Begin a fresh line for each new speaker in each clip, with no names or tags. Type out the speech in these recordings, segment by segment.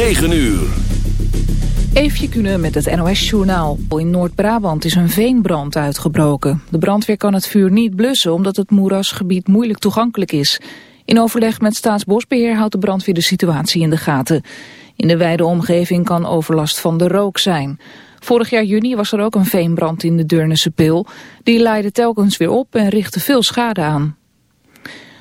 9 uur.
Eefje kunnen met het NOS-journaal. In Noord-Brabant is een veenbrand uitgebroken. De brandweer kan het vuur niet blussen omdat het moerasgebied moeilijk toegankelijk is. In overleg met Staatsbosbeheer houdt de brandweer de situatie in de gaten. In de wijde omgeving kan overlast van de rook zijn. Vorig jaar juni was er ook een veenbrand in de Deurnense Pil. Die leidde telkens weer op en richtte veel schade aan.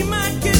she
might
get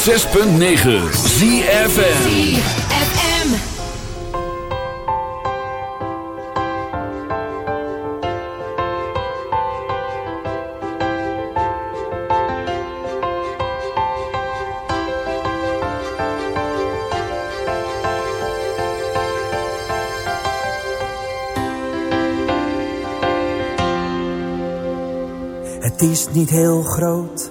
106.9 ZFM.
Het is niet heel groot,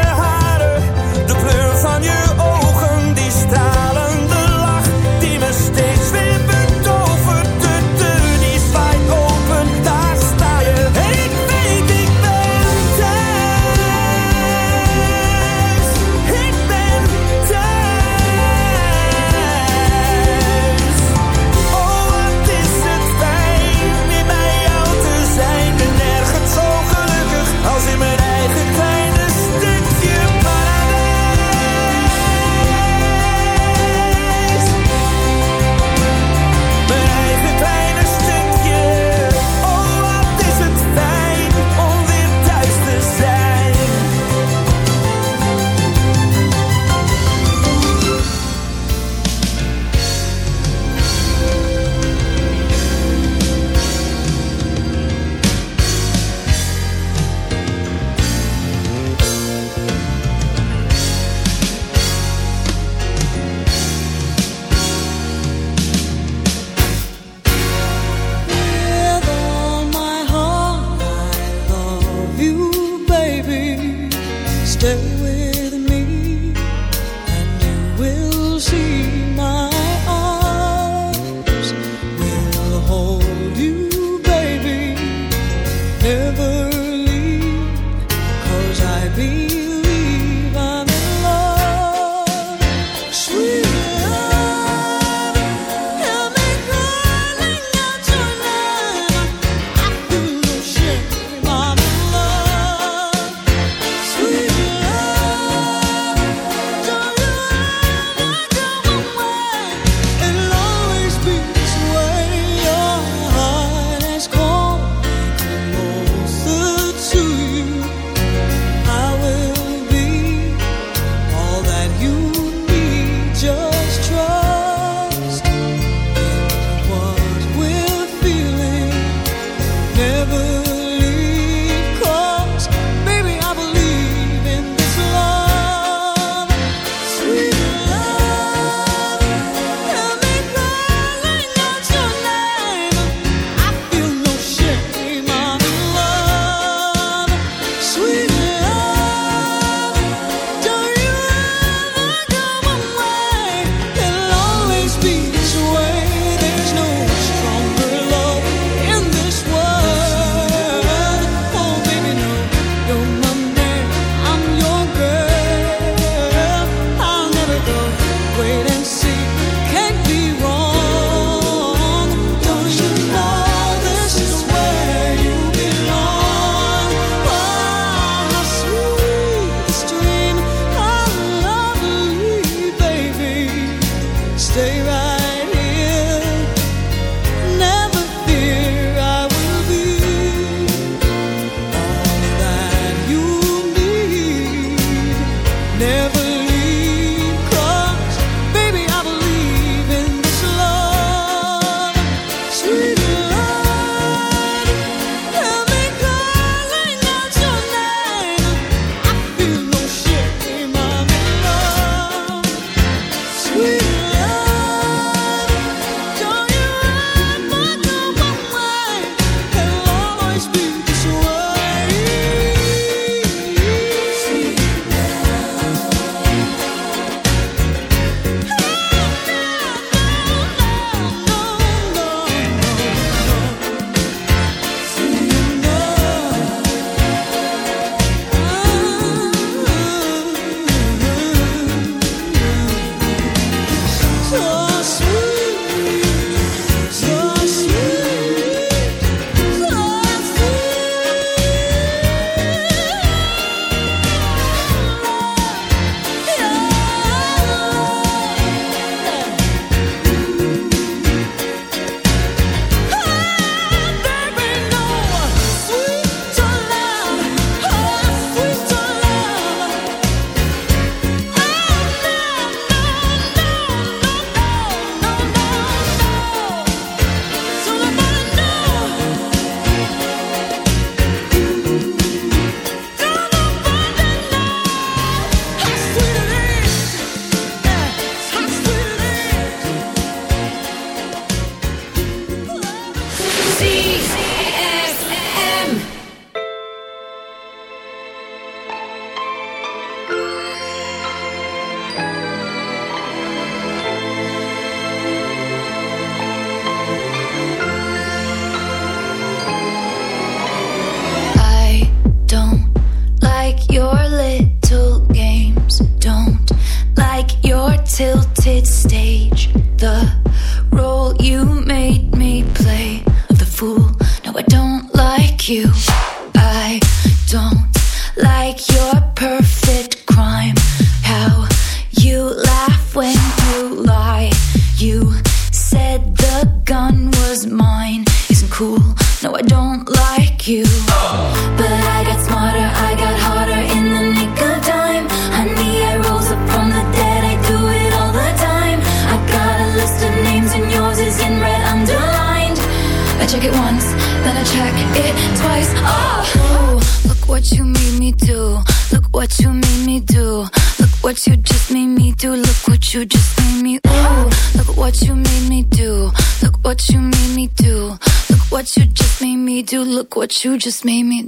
you just made me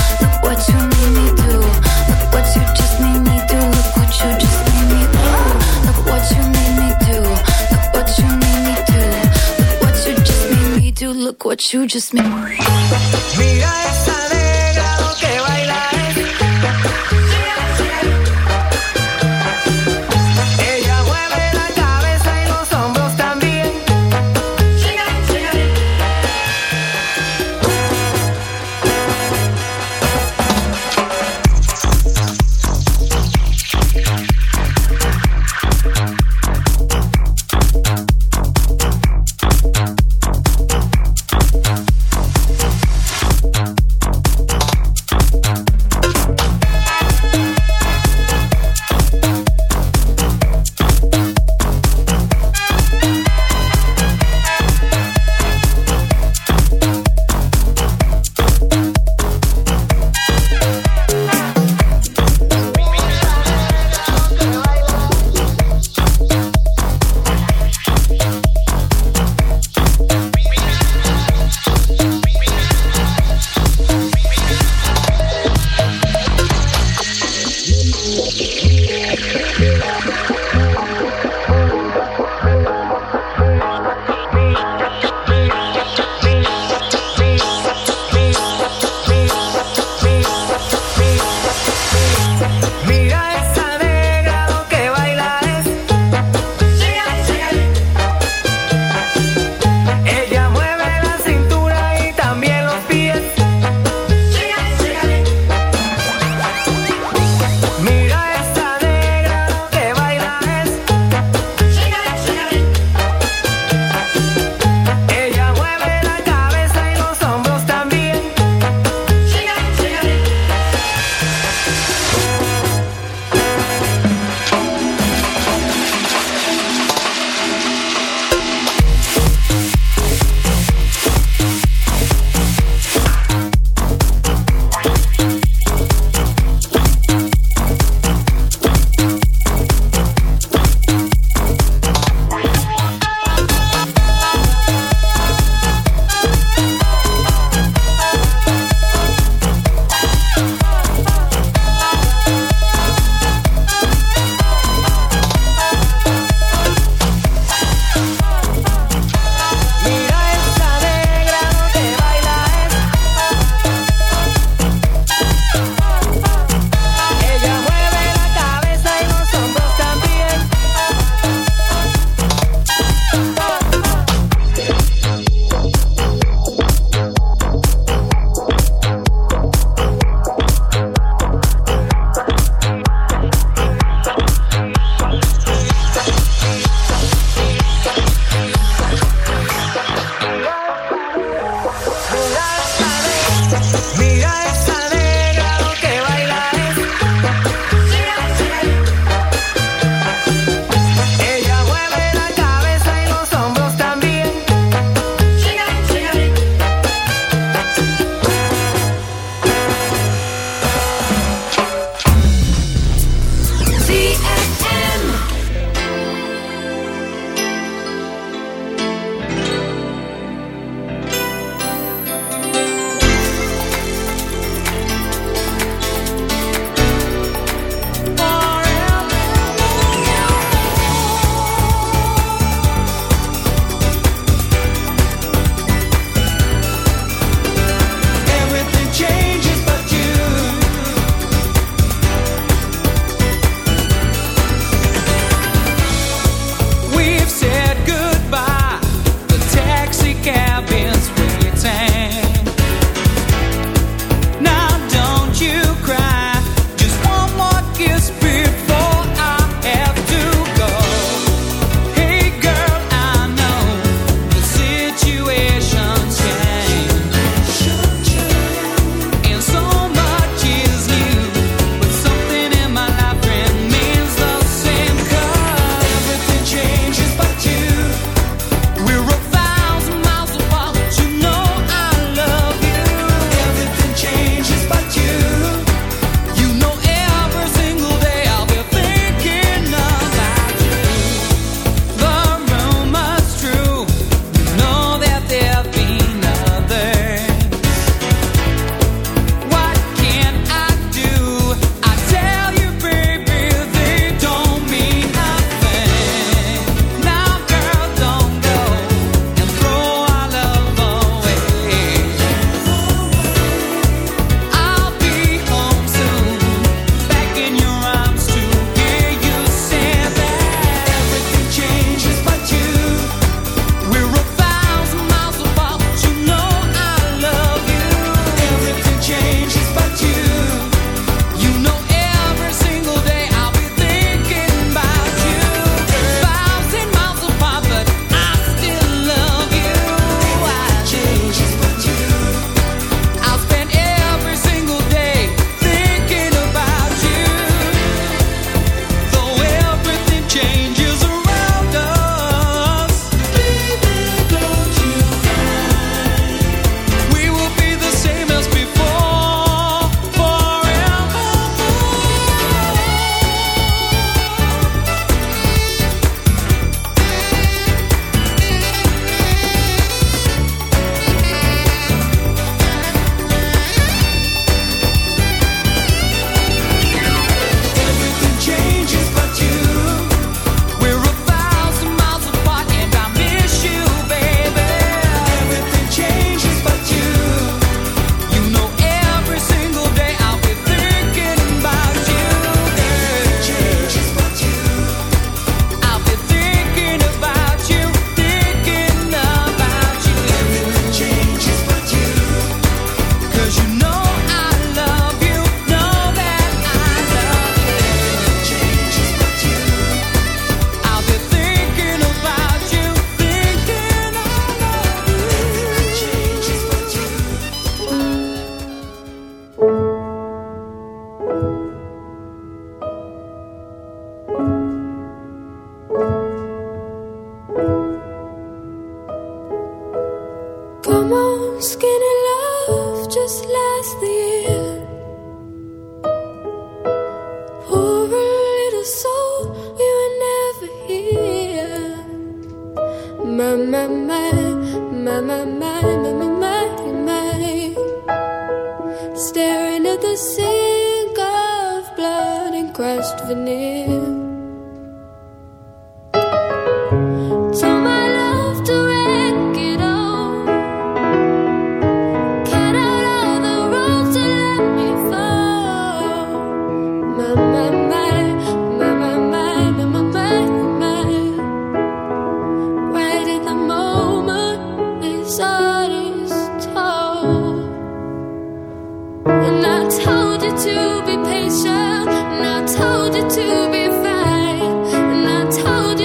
what you just made.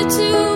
to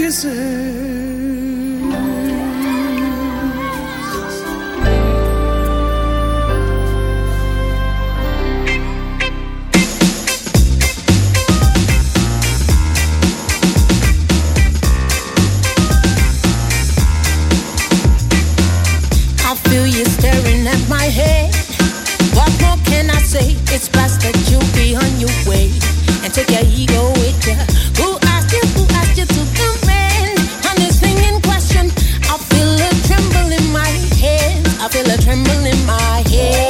kisses
my head.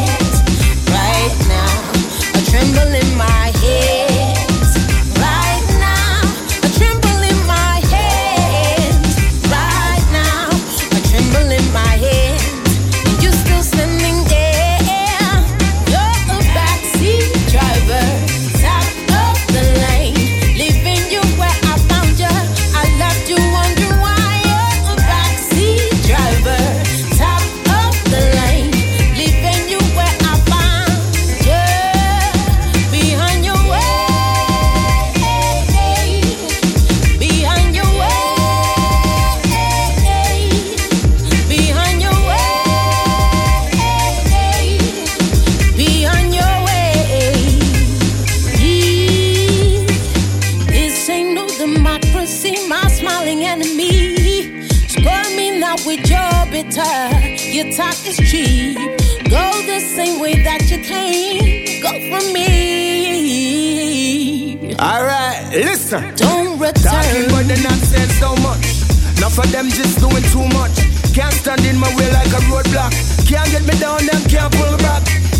ain't no democracy, my smiling enemy. Spur me now with your bitter, your talk is cheap. Go the same way that you came, go for me.
Alright, listen.
Don't return.
Talking about the nonsense so much. Enough of them just doing too much. Can't stand in my way like a roadblock. Can't get me down, them can't pull back.